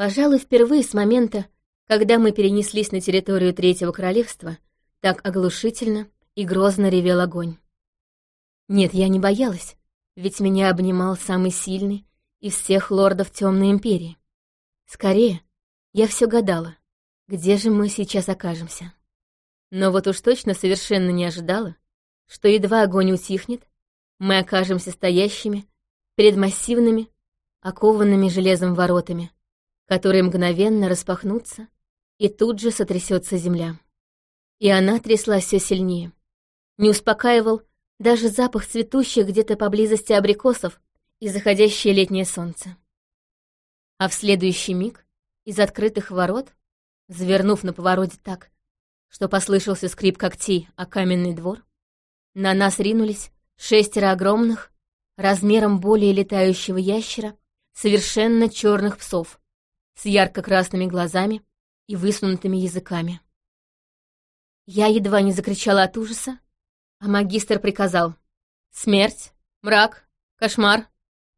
Пожалуй, впервые с момента, когда мы перенеслись на территорию Третьего Королевства, так оглушительно и грозно ревел огонь. Нет, я не боялась, ведь меня обнимал самый сильный из всех лордов Темной Империи. Скорее, я все гадала, где же мы сейчас окажемся. Но вот уж точно совершенно не ожидала, что едва огонь утихнет, мы окажемся стоящими перед массивными, окованными железом воротами, которые мгновенно распахнутся, и тут же сотрясется земля. И она тряслась все сильнее. Не успокаивал даже запах цветущих где-то поблизости абрикосов и заходящее летнее солнце. А в следующий миг из открытых ворот, завернув на повороте так, что послышался скрип когтей о каменный двор, на нас ринулись шестеро огромных, размером более летающего ящера, совершенно черных псов, с ярко-красными глазами и высунутыми языками. Я едва не закричала от ужаса, а магистр приказал «Смерть, мрак, кошмар,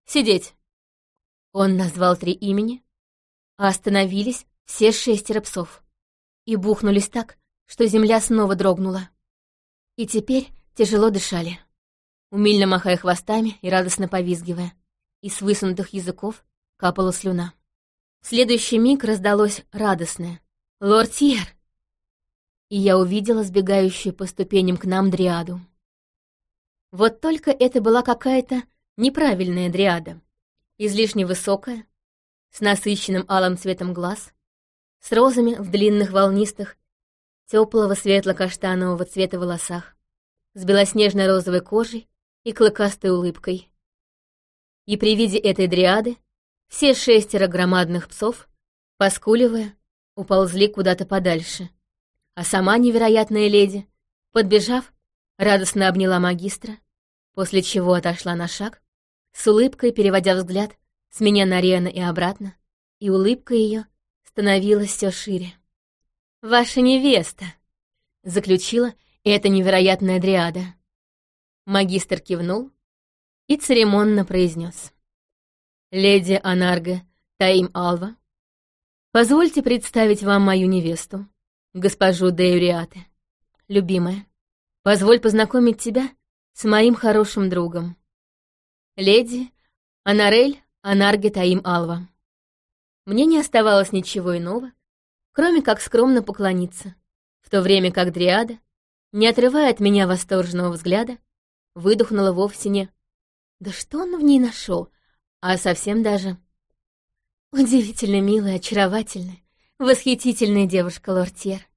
сидеть». Он назвал три имени, а остановились все шестеро псов и бухнулись так, что земля снова дрогнула. И теперь тяжело дышали, умильно махая хвостами и радостно повизгивая, и с высунутых языков капала слюна. Следующий миг раздалось радостное «Лортьер!» И я увидела сбегающую по ступеням к нам дриаду. Вот только это была какая-то неправильная дриада, излишне высокая, с насыщенным алым цветом глаз, с розами в длинных волнистых, теплого светло-каштанового цвета волосах, с белоснежной розовой кожей и клыкастой улыбкой. И при виде этой дриады все шестеро громадных псов, поскуливая, уползли куда-то подальше. А сама невероятная леди, подбежав, радостно обняла магистра, после чего отошла на шаг, с улыбкой переводя взгляд с меня на Риана и обратно, и улыбка ее становилась все шире. «Ваша невеста!» — заключила эта невероятная дриада. Магистр кивнул и церемонно произнес. «Леди Анарга Таим Алва, позвольте представить вам мою невесту, госпожу Деюриате. Любимая, позволь познакомить тебя с моим хорошим другом. Леди Анарель Анарге Таим Алва». Мне не оставалось ничего иного, кроме как скромно поклониться, в то время как Дриада, не отрывая от меня восторженного взгляда, выдохнула вовсе не «Да что он в ней нашел? А совсем даже. Удивительно милая, очаровательная, восхитительная девушка Лортьер.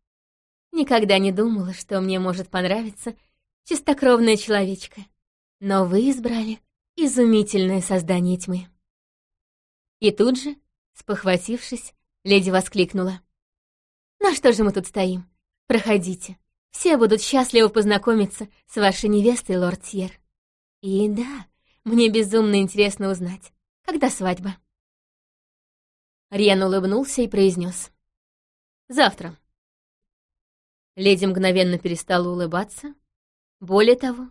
Никогда не думала, что мне может понравиться чистокровная человечка. Но вы избрали изумительное создание тьмы. И тут же, спохватившись, леди воскликнула. «Ну что же мы тут стоим? Проходите. Все будут счастливы познакомиться с вашей невестой, лорд Тьер. И да, мне безумно интересно узнать, когда свадьба?» Риан улыбнулся и произнес. «Завтра». Леди мгновенно перестала улыбаться. Более того,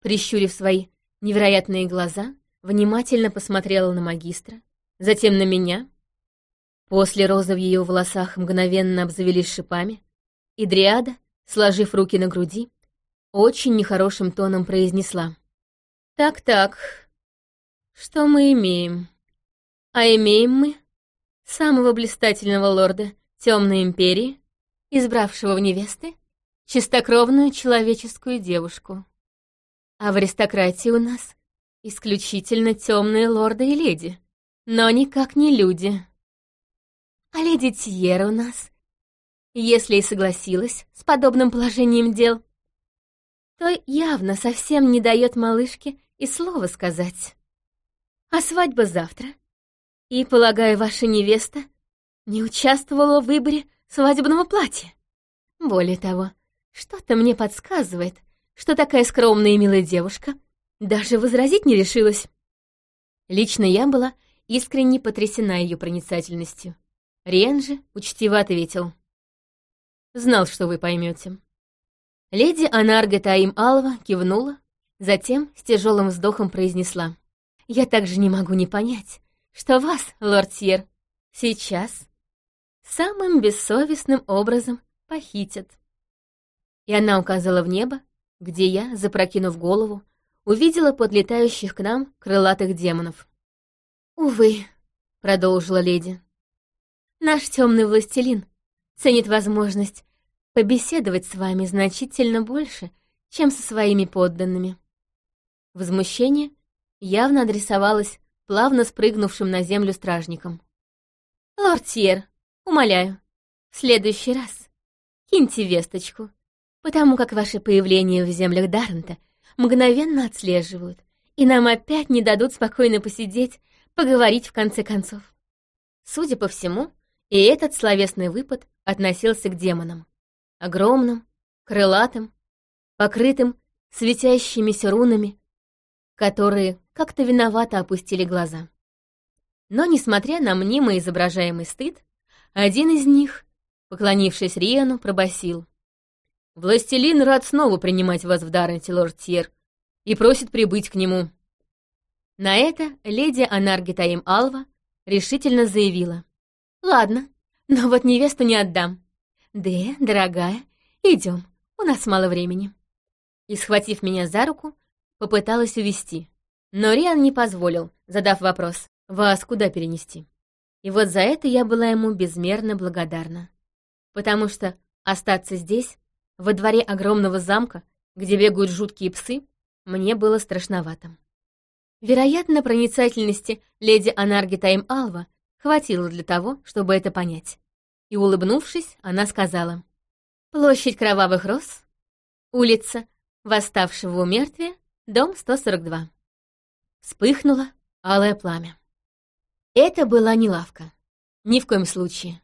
прищурив свои невероятные глаза, внимательно посмотрела на магистра, затем на меня. После розы в ее волосах мгновенно обзавелись шипами, и Дриада, сложив руки на груди, очень нехорошим тоном произнесла. «Так-так, что мы имеем? А имеем мы самого блистательного лорда Темной Империи, избравшего в невесты чистокровную человеческую девушку. А в аристократии у нас исключительно темные лорды и леди, но никак не люди. А леди Тьера у нас, если и согласилась с подобным положением дел, то явно совсем не дает малышке и слова сказать. А свадьба завтра. И, полагаю, ваша невеста не участвовала в выборе свадебного платья. Более того, что-то мне подсказывает, что такая скромная и милая девушка даже возразить не решилась. Лично я была искренне потрясена ее проницательностью. Риан же учтиво ответил. «Знал, что вы поймете. Леди Анарга Таим Алва кивнула, затем с тяжелым вздохом произнесла. Я также не могу не понять, что вас, лорд Сьер, сейчас самым бессовестным образом похитят. И она указала в небо, где я, запрокинув голову, увидела подлетающих к нам крылатых демонов. «Увы», — продолжила леди, — «наш темный властелин ценит возможность побеседовать с вами значительно больше, чем со своими подданными». Возмущение явно адресовалось плавно спрыгнувшим на землю стражникам. «Лорд Тьер, умоляю, в следующий раз киньте весточку, потому как ваше появление в землях Даррента мгновенно отслеживают, и нам опять не дадут спокойно посидеть, поговорить в конце концов». Судя по всему, и этот словесный выпад относился к демонам. Огромным, крылатым, покрытым светящимися рунами, которые как-то виновато опустили глаза. Но, несмотря на мнимо изображаемый стыд, один из них, поклонившись Риану, пробасил: «Властелин рад снова принимать вас в Дарренте, лорд Тьер, и просит прибыть к нему». На это леди Анаргитаим Алва решительно заявила. «Ладно, но вот невесту не отдам. Де, дорогая, идем, у нас мало времени». И, схватив меня за руку, попыталась увести. Но Риан не позволил, задав вопрос, «Вас куда перенести?» И вот за это я была ему безмерно благодарна. Потому что остаться здесь, во дворе огромного замка, где бегают жуткие псы, мне было страшновато. Вероятно, проницательности леди Анарги Тайм Алва хватило для того, чтобы это понять. И, улыбнувшись, она сказала, «Площадь Кровавых Роз, улица Восставшего у мертвия, дом 142». Вспыхнуло алое пламя. Это была не лавка. Ни в коем случае.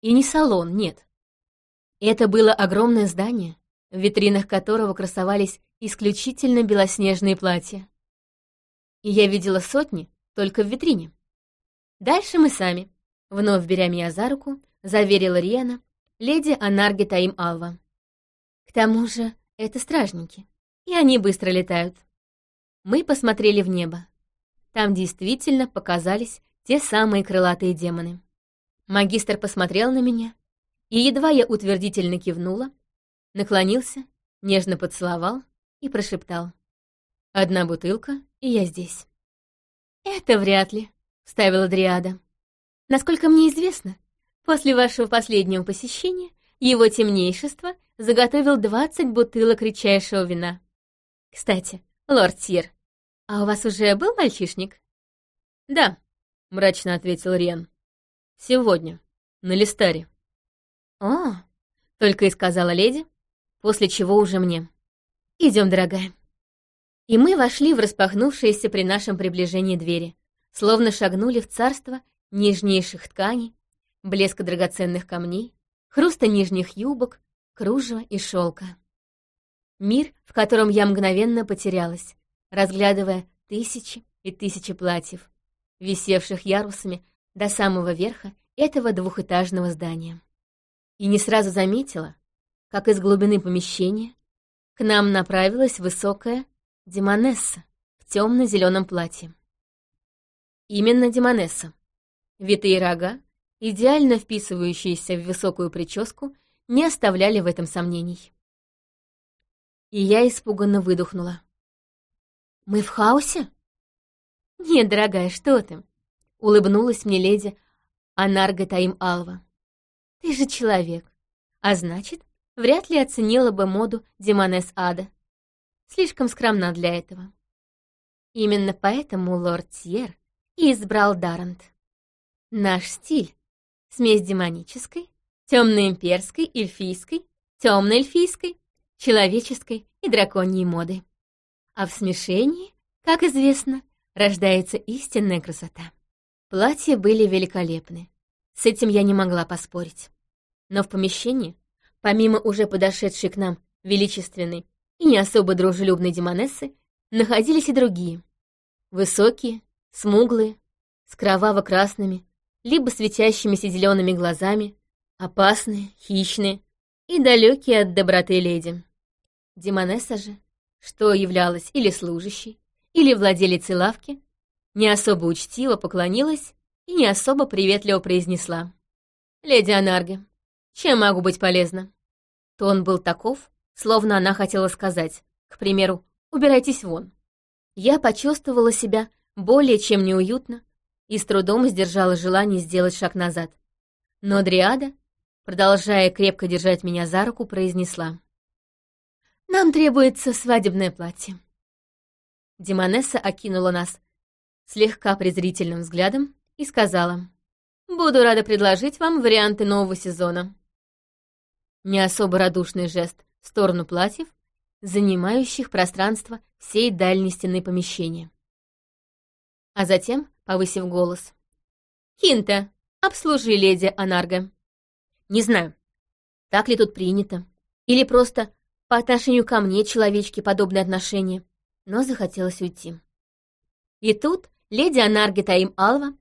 И не салон, нет. Это было огромное здание, в витринах которого красовались исключительно белоснежные платья. И я видела сотни только в витрине. Дальше мы сами, вновь беря меня за руку, заверила Риана, леди Анарги Таим Алва. К тому же это стражники, и они быстро летают. Мы посмотрели в небо. Там действительно показались те самые крылатые демоны. Магистр посмотрел на меня, и едва я утвердительно кивнула, наклонился, нежно поцеловал и прошептал. «Одна бутылка, и я здесь». «Это вряд ли», — вставила Дриада. «Насколько мне известно, после вашего последнего посещения его темнейшество заготовил двадцать бутылок редчайшего вина. Кстати, лорд Тир, а у вас уже был мальчишник?» «Да», — мрачно ответил Рен. «Сегодня, на Листаре». «О!» — только и сказала леди, после чего уже мне. Идем, дорогая». И мы вошли в распахнувшиеся при нашем приближении двери, словно шагнули в царство нежнейших тканей, блеска драгоценных камней, хруста нижних юбок, кружева и шелка. Мир, в котором я мгновенно потерялась, разглядывая тысячи и тысячи платьев, висевших ярусами до самого верха этого двухэтажного здания. И не сразу заметила, как из глубины помещения к нам направилась высокая Демонесса в темно-зеленом платье. Именно Демонесса. Витые рога, идеально вписывающиеся в высокую прическу, не оставляли в этом сомнений. И я испуганно выдохнула. «Мы в хаосе?» «Нет, дорогая, что ты?» — улыбнулась мне леди Анарга Таим Алва. «Ты же человек, а значит, вряд ли оценила бы моду Демонес Ада. Слишком скромна для этого. Именно поэтому лорд Тьер и избрал Дарант. Наш стиль — смесь демонической, темно-имперской, эльфийской, темно-эльфийской, человеческой и драконьей моды. А в смешении, как известно, рождается истинная красота. Платья были великолепны. С этим я не могла поспорить. Но в помещении, помимо уже подошедшей к нам величественной и не особо дружелюбной демонессы, находились и другие. Высокие, смуглые, с кроваво-красными, либо светящимися зелеными глазами, опасные, хищные и далекие от доброты леди. Демонесса же, что являлась или служащей, или владелицей лавки, не особо учтиво поклонилась и не особо приветливо произнесла. «Леди Анарге, чем могу быть полезна?» Тон был таков, словно она хотела сказать, к примеру, «убирайтесь вон». Я почувствовала себя более чем неуютно и с трудом сдержала желание сделать шаг назад. Но Дриада, продолжая крепко держать меня за руку, произнесла. «Нам требуется свадебное платье». Демонесса окинула нас слегка презрительным взглядом и сказала. «Буду рада предложить вам варианты нового сезона». Не особо радушный жест в сторону платьев, занимающих пространство всей дальней стены помещения. А затем, повысив голос, «Кинта, обслужи леди Анарга». Не знаю, так ли тут принято, или просто по отношению ко мне человечки подобные отношения, но захотелось уйти. И тут леди Анарги Таим Алва,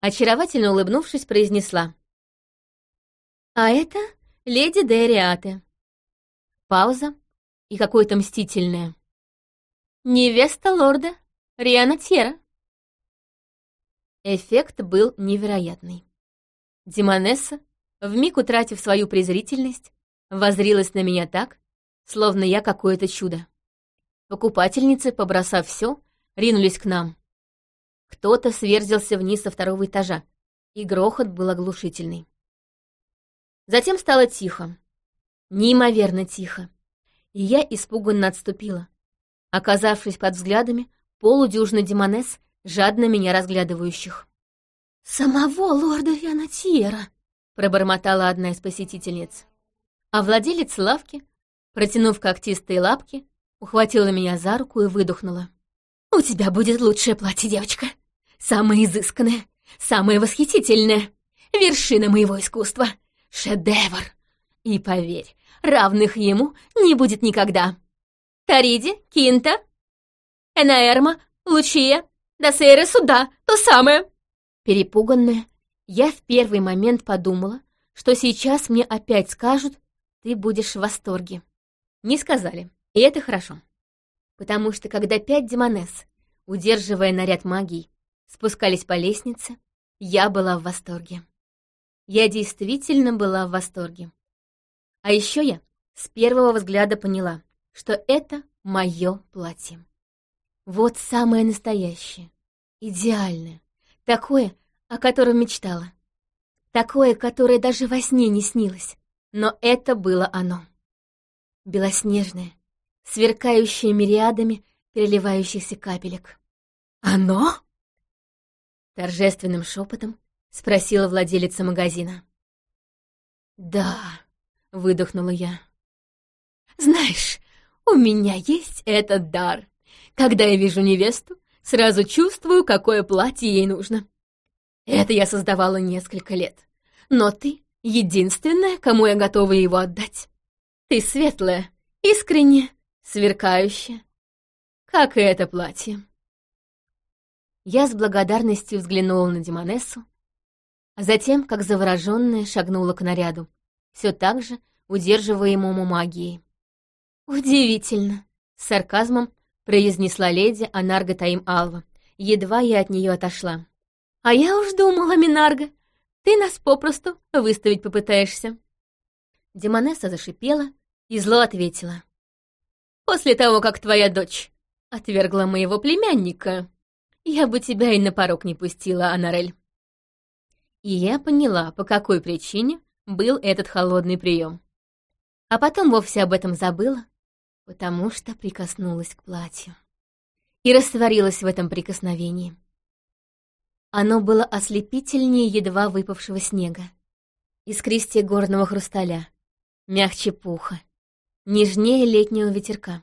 очаровательно улыбнувшись, произнесла. «А это леди Дериате». Пауза и какое-то мстительное. «Невеста лорда Риана Тьера». Эффект был невероятный. Демонесса, вмиг утратив свою презрительность, возрилась на меня так, словно я какое-то чудо. Покупательницы, побросав все, ринулись к нам. Кто-то сверзился вниз со второго этажа, и грохот был оглушительный. Затем стало тихо. Неимоверно тихо. И я испуганно отступила, оказавшись под взглядами полудюжины демонесс, жадно меня разглядывающих. «Самого лорда Янатьера!» — пробормотала одна из посетительниц. А владелец лавки, протянув когтистые лапки, ухватила меня за руку и выдохнула. «У тебя будет лучшее платье, девочка. Самое изысканное, самое восхитительное. Вершина моего искусства. Шедевр. И поверь, равных ему не будет никогда. Тариди, Кинта, Энаэрма, Лучия, Досейра сюда, то самое!» Перепуганная, я в первый момент подумала, что сейчас мне опять скажут, ты будешь в восторге. Не сказали, и это хорошо. Потому что когда пять демонесс, удерживая наряд магии, спускались по лестнице, я была в восторге. Я действительно была в восторге. А еще я с первого взгляда поняла, что это мое платье. Вот самое настоящее, идеальное, такое, о котором мечтала. Такое, которое даже во сне не снилось. Но это было оно. Белоснежное, сверкающее мириадами переливающихся капелек. «Оно?» Торжественным шепотом спросила владелица магазина. «Да», — выдохнула я. «Знаешь, у меня есть этот дар когда я вижу невесту, сразу чувствую, какое платье ей нужно. Это я создавала несколько лет. Но ты — единственная, кому я готова его отдать. Ты светлая, искренняя, сверкающая. Как и это платье. Я с благодарностью взглянула на Демонессу, а затем, как завороженная, шагнула к наряду, все так же удерживаемому магией. «Удивительно!» — с сарказмом произнесла леди Анарга Таим Алва. Едва я от нее отошла. «А я уж думала, Минарга, ты нас попросту выставить попытаешься». Демонесса зашипела и зло ответила. «После того, как твоя дочь отвергла моего племянника, я бы тебя и на порог не пустила, Анарель». И я поняла, по какой причине был этот холодный прием. А потом вовсе об этом забыла, потому что прикоснулась к платью. И растворилась в этом прикосновении. Оно было ослепительнее едва выпавшего снега, искристее горного хрусталя, мягче пуха, нежнее летнего ветерка.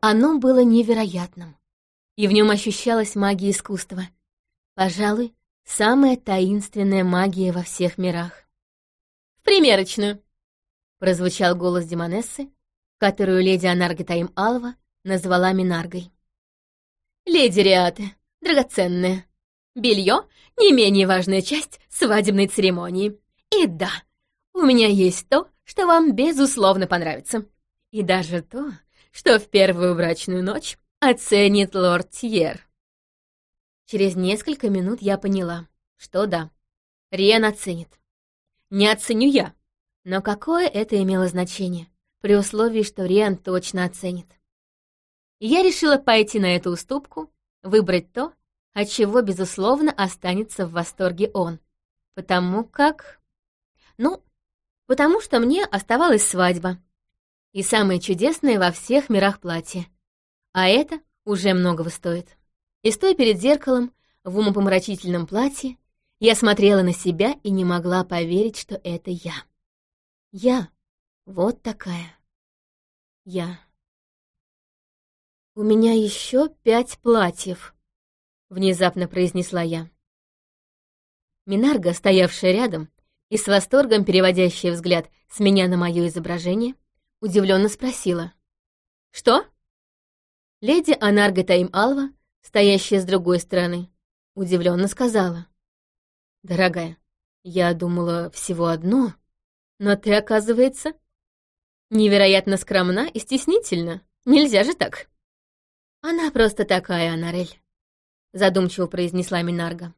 Оно было невероятным, и в нем ощущалась магия искусства. Пожалуй, самая таинственная магия во всех мирах. «В примерочную!» — прозвучал голос Демонессы, которую леди Анаргитаим Алва назвала Минаргой. «Леди Риаты, драгоценная, белье — не менее важная часть свадебной церемонии. И да, у меня есть то, что вам безусловно понравится. И даже то, что в первую брачную ночь оценит лорд Тьер». Через несколько минут я поняла, что да, Риан оценит. Не оценю я, но какое это имело значение, при условии, что Риан точно оценит. Я решила пойти на эту уступку, выбрать то, от чего, безусловно, останется в восторге он. Потому как... Ну, потому что мне оставалась свадьба. И самое чудесное во всех мирах платье. А это уже многого стоит. И стоя перед зеркалом, в умопомрачительном платье, я смотрела на себя и не могла поверить, что это я. Я. Вот такая. Я. «У меня еще пять платьев», — внезапно произнесла я. Минарга, стоявшая рядом и с восторгом переводящая взгляд с меня на мое изображение, удивленно спросила. «Что?» Леди Анарга Таим Алва, стоящая с другой стороны, удивленно сказала. «Дорогая, я думала всего одно, но ты, оказывается, невероятно скромна и стеснительна. Нельзя же так». «Она просто такая, Анарель», — задумчиво произнесла Минарга.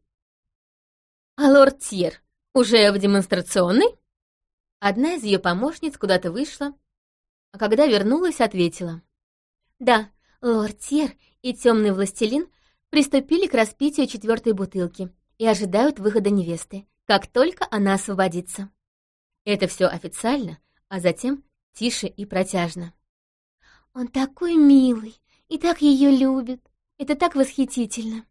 «А лорд Тьер уже в демонстрационной?» Одна из ее помощниц куда-то вышла, а когда вернулась, ответила. «Да, лорд Тьер и темный властелин приступили к распитию четвертой бутылки и ожидают выхода невесты, как только она освободится. Это все официально, а затем тише и протяжно. «Он такой милый и так ее любит. Это так восхитительно!»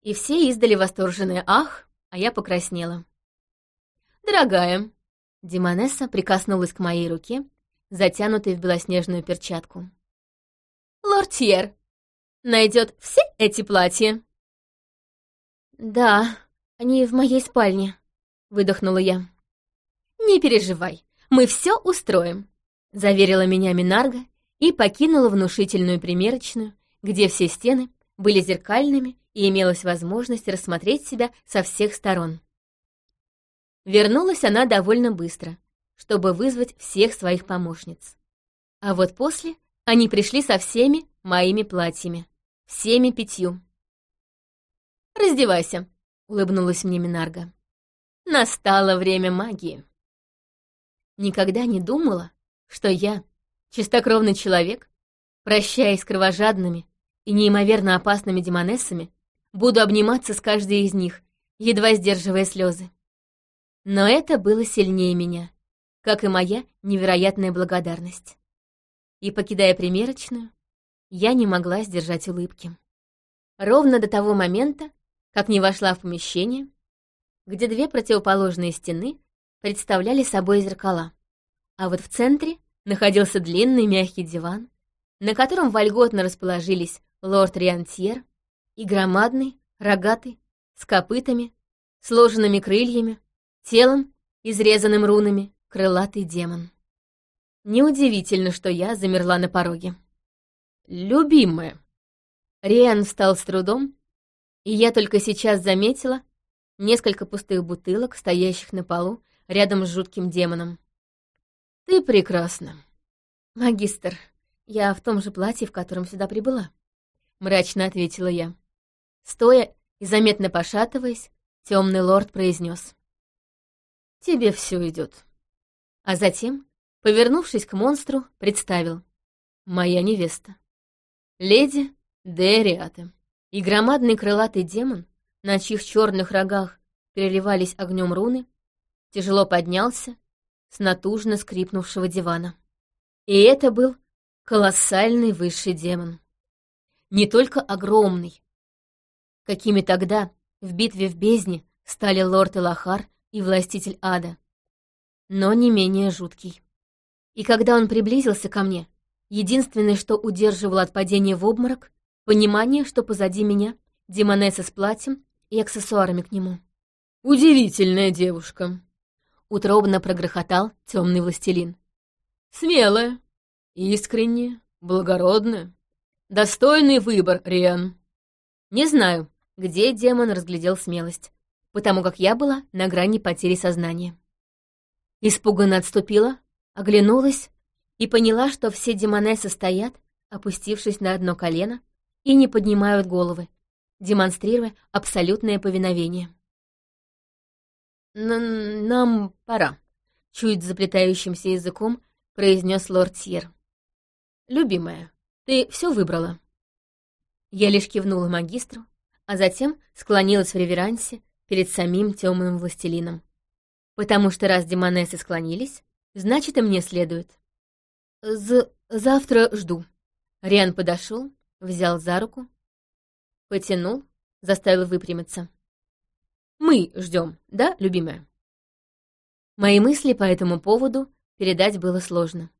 И все издали восторженное «ах», а я покраснела. «Дорогая!» Димонесса прикоснулась к моей руке, затянутой в белоснежную перчатку. «Лортьер найдет все эти платья?» «Да, они в моей спальне», — выдохнула я. «Не переживай, мы все устроим», — заверила меня Минарга и покинула внушительную примерочную, где все стены были зеркальными и имелась возможность рассмотреть себя со всех сторон. Вернулась она довольно быстро, чтобы вызвать всех своих помощниц. А вот после они пришли со всеми моими платьями, всеми пятью. «Раздевайся», — улыбнулась мне Минарга. «Настало время магии». Никогда не думала, что я, чистокровный человек, прощаясь с кровожадными и неимоверно опасными демонессами, буду обниматься с каждой из них, едва сдерживая слезы. Но это было сильнее меня, как и моя невероятная благодарность. И, покидая примерочную, я не могла сдержать улыбки. Ровно до того момента, как не вошла в помещение, где две противоположные стены представляли собой зеркала. А вот в центре находился длинный мягкий диван, на котором вольготно расположились лорд Риантьер и громадный, рогатый, с копытами, сложенными крыльями, телом, изрезанным рунами, крылатый демон. Неудивительно, что я замерла на пороге. «Любимая!» Риан встал с трудом и я только сейчас заметила несколько пустых бутылок, стоящих на полу рядом с жутким демоном. «Ты прекрасна». «Магистр, я в том же платье, в котором сюда прибыла», — мрачно ответила я. Стоя и заметно пошатываясь, темный лорд произнес: «Тебе все идет. А затем, повернувшись к монстру, представил. «Моя невеста. Леди Дериата» и громадный крылатый демон, на чьих черных рогах переливались огнем руны, тяжело поднялся с натужно скрипнувшего дивана. И это был колоссальный высший демон. Не только огромный, какими тогда в битве в бездне стали лорд Элахар и властитель ада, но не менее жуткий. И когда он приблизился ко мне, единственное, что удерживало от падения в обморок, Понимание, что позади меня демонесса с платьем и аксессуарами к нему. «Удивительная девушка!» — утробно прогрохотал темный властелин. «Смелая, искренняя, благородная. Достойный выбор, Риан». Не знаю, где демон разглядел смелость, потому как я была на грани потери сознания. Испуганно отступила, оглянулась и поняла, что все демонессы стоят, опустившись на одно колено, и не поднимают головы, демонстрируя абсолютное повиновение. Н «Нам пора», — чуть заплетающимся языком произнес лорд Сьер. «Любимая, ты все выбрала?» Я лишь кивнула магистру, а затем склонилась в реверансе перед самим темным властелином. Потому что раз демонессы склонились, значит, и мне следует. З завтра жду. Риан подошел, взял за руку, потянул, заставил выпрямиться. Мы ждем, да, любимая? Мои мысли по этому поводу передать было сложно.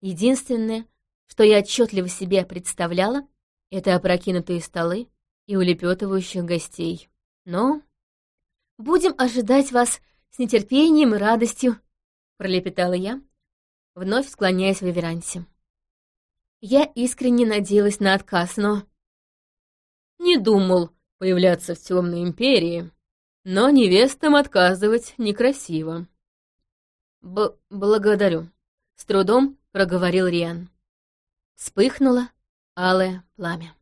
Единственное, что я отчетливо себе представляла, это опрокинутые столы и улепетывающих гостей. Но будем ожидать вас с нетерпением и радостью, пролепетала я, вновь склоняясь в реверансе. Я искренне надеялась на отказ, но... Не думал появляться в темной империи, но невестам отказывать некрасиво. Б «Благодарю», — с трудом проговорил Риан. Вспыхнуло алое пламя.